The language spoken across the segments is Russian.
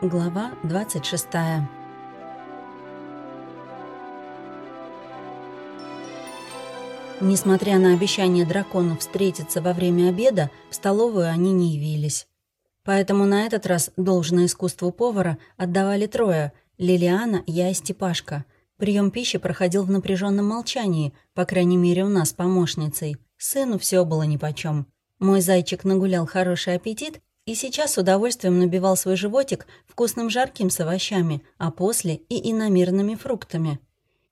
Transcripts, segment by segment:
Глава 26 Несмотря на обещание драконов встретиться во время обеда, в столовую они не явились. Поэтому на этот раз должное искусству повара отдавали трое — Лилиана, я и Степашка. Прием пищи проходил в напряженном молчании, по крайней мере у нас помощницей. Сыну все было нипочем. Мой зайчик нагулял хороший аппетит и сейчас с удовольствием набивал свой животик вкусным жарким с овощами, а после и иномирными фруктами.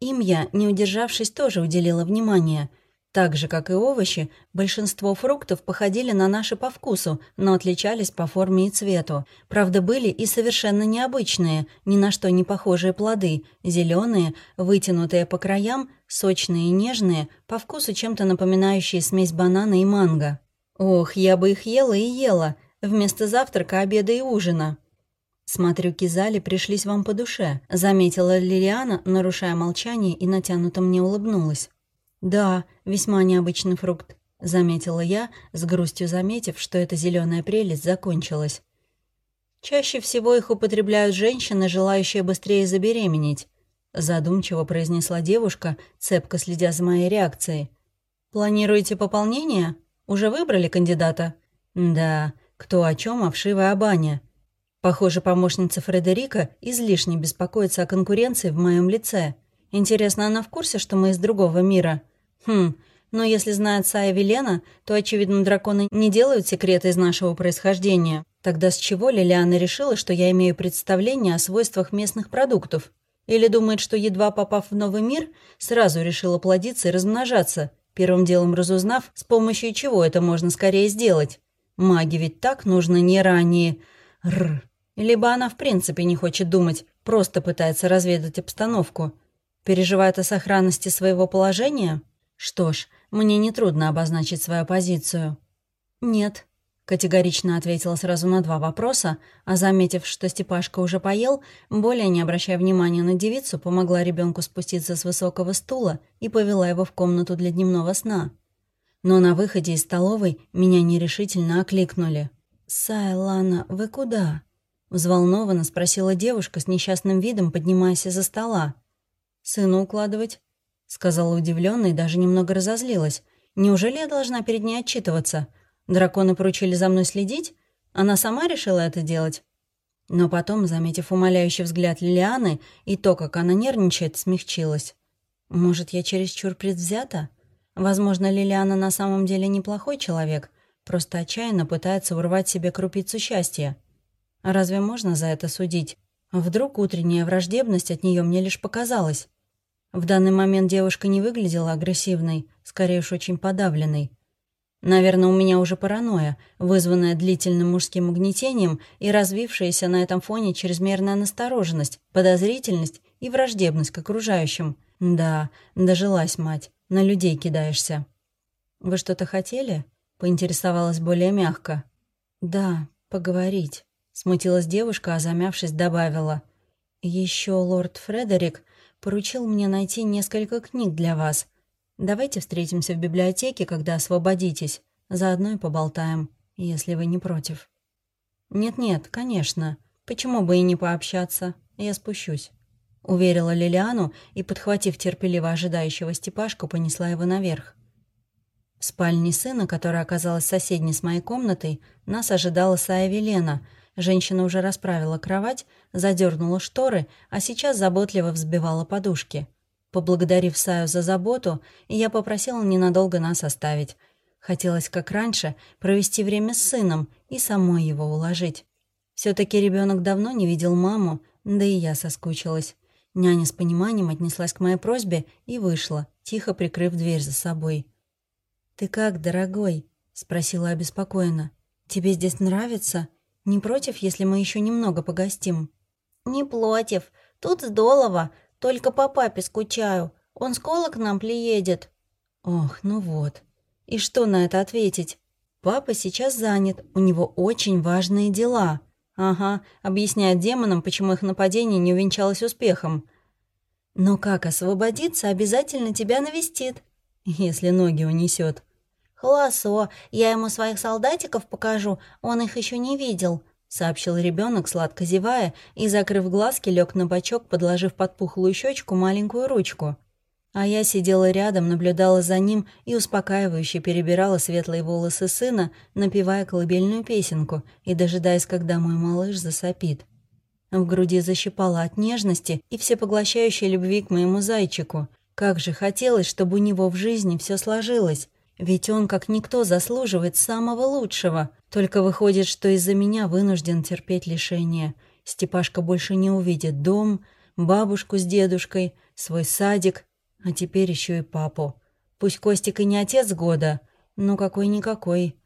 Им я, не удержавшись, тоже уделила внимание. Так же, как и овощи, большинство фруктов походили на наши по вкусу, но отличались по форме и цвету. Правда, были и совершенно необычные, ни на что не похожие плоды, зеленые, вытянутые по краям, сочные и нежные, по вкусу чем-то напоминающие смесь банана и манго. Ох, я бы их ела и ела — вместо завтрака, обеда и ужина. «Смотрю, Кизали пришлись вам по душе», — заметила Лилиана, нарушая молчание и натянуто мне улыбнулась. «Да, весьма необычный фрукт», — заметила я, с грустью заметив, что эта зеленая прелесть закончилась. «Чаще всего их употребляют женщины, желающие быстрее забеременеть», — задумчиво произнесла девушка, цепко следя за моей реакцией. «Планируете пополнение? Уже выбрали кандидата?» «Да, кто о чем, а вшивая Абаня. Похоже, помощница Фредерика излишне беспокоится о конкуренции в моем лице. Интересно, она в курсе, что мы из другого мира? Хм, но если знает Сая Велена, то, очевидно, драконы не делают секрета из нашего происхождения. Тогда с чего Лилиана решила, что я имею представление о свойствах местных продуктов? Или думает, что, едва попав в новый мир, сразу решила плодиться и размножаться, первым делом разузнав, с помощью чего это можно скорее сделать? Маги ведь так нужны не ранее. Р. Либо она в принципе не хочет думать, просто пытается разведать обстановку. Переживает о сохранности своего положения? Что ж, мне нетрудно обозначить свою позицию. «Нет», — категорично ответила сразу на два вопроса, а заметив, что Степашка уже поел, более не обращая внимания на девицу, помогла ребенку спуститься с высокого стула и повела его в комнату для дневного сна но на выходе из столовой меня нерешительно окликнули. «Сайлана, вы куда?» Взволнованно спросила девушка с несчастным видом, поднимаясь из-за стола. «Сына укладывать?» Сказала удивленно и даже немного разозлилась. «Неужели я должна перед ней отчитываться? Драконы поручили за мной следить? Она сама решила это делать?» Но потом, заметив умоляющий взгляд Лилианы и то, как она нервничает, смягчилась. «Может, я чересчур предвзята?» Возможно, Лилиана на самом деле неплохой человек, просто отчаянно пытается урвать себе крупицу счастья. Разве можно за это судить? Вдруг утренняя враждебность от нее мне лишь показалась? В данный момент девушка не выглядела агрессивной, скорее уж очень подавленной. Наверное, у меня уже паранойя, вызванная длительным мужским угнетением и развившаяся на этом фоне чрезмерная настороженность, подозрительность и враждебность к окружающим. Да, дожилась мать на людей кидаешься». «Вы что-то хотели?» — поинтересовалась более мягко. «Да, поговорить», — смутилась девушка, а замявшись добавила. «Еще лорд Фредерик поручил мне найти несколько книг для вас. Давайте встретимся в библиотеке, когда освободитесь. Заодно и поболтаем, если вы не против». «Нет-нет, конечно. Почему бы и не пообщаться? Я спущусь» уверила Лилиану и, подхватив терпеливо ожидающего Степашку, понесла его наверх. В спальне сына, которая оказалась соседней с моей комнатой, нас ожидала Сая Велена. Женщина уже расправила кровать, задернула шторы, а сейчас заботливо взбивала подушки. Поблагодарив Саю за заботу, я попросила ненадолго нас оставить. Хотелось, как раньше, провести время с сыном и самой его уложить. все таки ребенок давно не видел маму, да и я соскучилась. Няня с пониманием отнеслась к моей просьбе и вышла, тихо прикрыв дверь за собой. «Ты как, дорогой?» — спросила обеспокоенно. «Тебе здесь нравится? Не против, если мы еще немного погостим?» «Не против. Тут здорово. Только по папе скучаю. Он скоро к нам приедет». «Ох, ну вот. И что на это ответить? Папа сейчас занят, у него очень важные дела». Ага, объясняет демонам, почему их нападение не увенчалось успехом. Но как освободиться, обязательно тебя навестит, если ноги унесет. «Хорошо, я ему своих солдатиков покажу, он их еще не видел», — сообщил ребенок, сладко зевая, и, закрыв глазки, лег на бочок, подложив под пухлую щечку маленькую ручку. А я сидела рядом, наблюдала за ним и успокаивающе перебирала светлые волосы сына, напевая колыбельную песенку и дожидаясь, когда мой малыш засопит. В груди защипало от нежности и всепоглощающей любви к моему зайчику. Как же хотелось, чтобы у него в жизни все сложилось. Ведь он, как никто, заслуживает самого лучшего. Только выходит, что из-за меня вынужден терпеть лишение. Степашка больше не увидит дом, бабушку с дедушкой, свой садик, а теперь еще и папу. Пусть Костик и не отец года, но какой-никакой.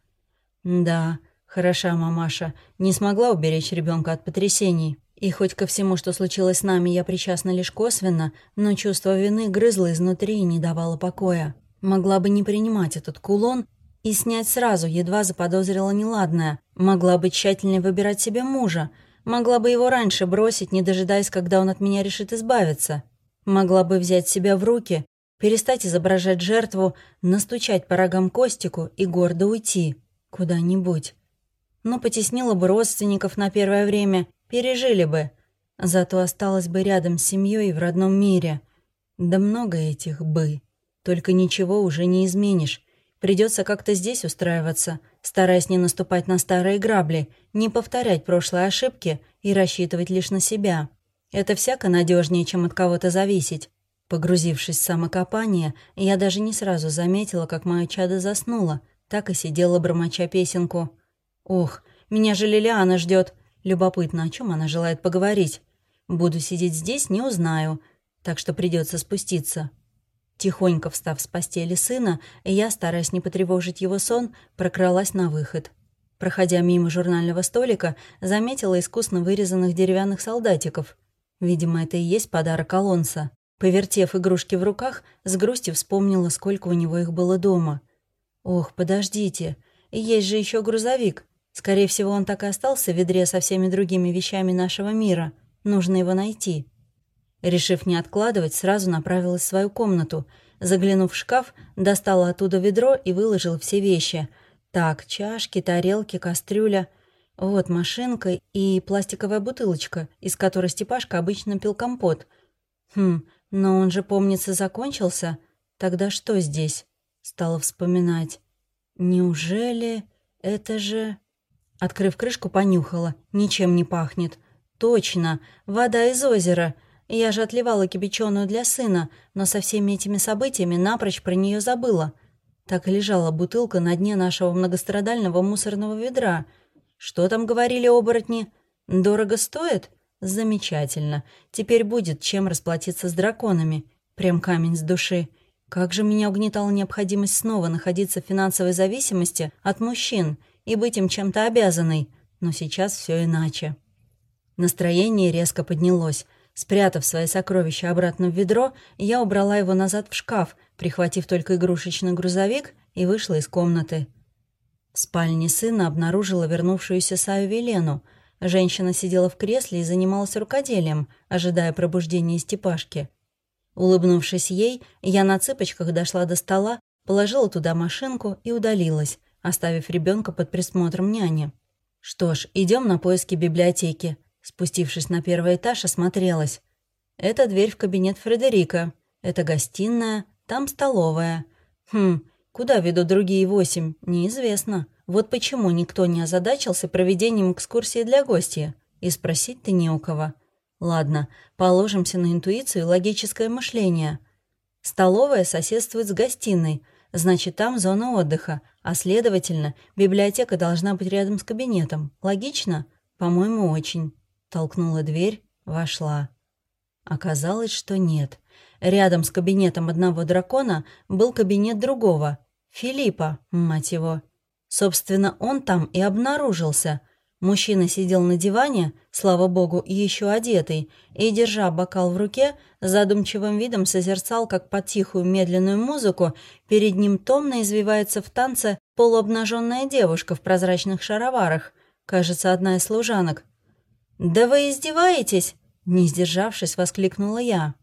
Да, хороша мамаша, не смогла уберечь ребенка от потрясений. И хоть ко всему, что случилось с нами, я причастна лишь косвенно, но чувство вины грызло изнутри и не давало покоя. Могла бы не принимать этот кулон и снять сразу, едва заподозрила неладное. Могла бы тщательнее выбирать себе мужа. Могла бы его раньше бросить, не дожидаясь, когда он от меня решит избавиться. Могла бы взять себя в руки, перестать изображать жертву, настучать по рогам Костику и гордо уйти. Куда-нибудь. Но потеснила бы родственников на первое время, пережили бы. Зато осталась бы рядом с семьей в родном мире. Да много этих «бы». Только ничего уже не изменишь. Придется как-то здесь устраиваться, стараясь не наступать на старые грабли, не повторять прошлые ошибки и рассчитывать лишь на себя. Это всяко надежнее, чем от кого-то зависеть. Погрузившись в самокопание, я даже не сразу заметила, как мое чадо заснуло, так и сидела, бормоча песенку. «Ох, меня же Лилиана ждет. Любопытно, о чем она желает поговорить. Буду сидеть здесь, не узнаю, так что придется спуститься». Тихонько встав с постели сына, я, стараясь не потревожить его сон, прокралась на выход. Проходя мимо журнального столика, заметила искусно вырезанных деревянных солдатиков. Видимо, это и есть подарок Алонса. Повертев игрушки в руках, с грустью вспомнила, сколько у него их было дома. «Ох, подождите, есть же еще грузовик. Скорее всего, он так и остался в ведре со всеми другими вещами нашего мира. Нужно его найти». Решив не откладывать, сразу направилась в свою комнату. Заглянув в шкаф, достала оттуда ведро и выложила все вещи. Так, чашки, тарелки, кастрюля. Вот машинка и пластиковая бутылочка, из которой Степашка обычно пил компот. Хм, но он же, помнится, закончился. Тогда что здесь? Стала вспоминать. Неужели это же... Открыв крышку, понюхала. Ничем не пахнет. Точно, вода из озера — я же отливала кипяченую для сына, но со всеми этими событиями напрочь про нее забыла. Так и лежала бутылка на дне нашего многострадального мусорного ведра. Что там говорили оборотни? Дорого стоит? Замечательно. Теперь будет чем расплатиться с драконами. Прям камень с души. Как же меня угнетала необходимость снова находиться в финансовой зависимости от мужчин и быть им чем-то обязанной. Но сейчас все иначе. Настроение резко поднялось. Спрятав свои сокровища обратно в ведро, я убрала его назад в шкаф, прихватив только игрушечный грузовик, и вышла из комнаты. В спальне сына обнаружила вернувшуюся Саю Велену. Женщина сидела в кресле и занималась рукоделием, ожидая пробуждения Степашки. Улыбнувшись ей, я на цыпочках дошла до стола, положила туда машинку и удалилась, оставив ребенка под присмотром няни. Что ж, идем на поиски библиотеки. Спустившись на первый этаж, осмотрелась. Это дверь в кабинет Фредерика. Это гостиная, там столовая. Хм, куда ведут другие восемь, неизвестно. Вот почему никто не озадачился проведением экскурсии для гостя. И спросить-то не у кого. Ладно, положимся на интуицию и логическое мышление. Столовая соседствует с гостиной, значит, там зона отдыха, а, следовательно, библиотека должна быть рядом с кабинетом. Логично? По-моему, очень. Толкнула дверь, вошла. Оказалось, что нет. Рядом с кабинетом одного дракона был кабинет другого. Филиппа, мать его. Собственно, он там и обнаружился. Мужчина сидел на диване, слава богу, еще одетый, и, держа бокал в руке, задумчивым видом созерцал, как под тихую медленную музыку перед ним томно извивается в танце полуобнаженная девушка в прозрачных шароварах, кажется, одна из служанок. «Да вы издеваетесь?» — не сдержавшись, воскликнула я.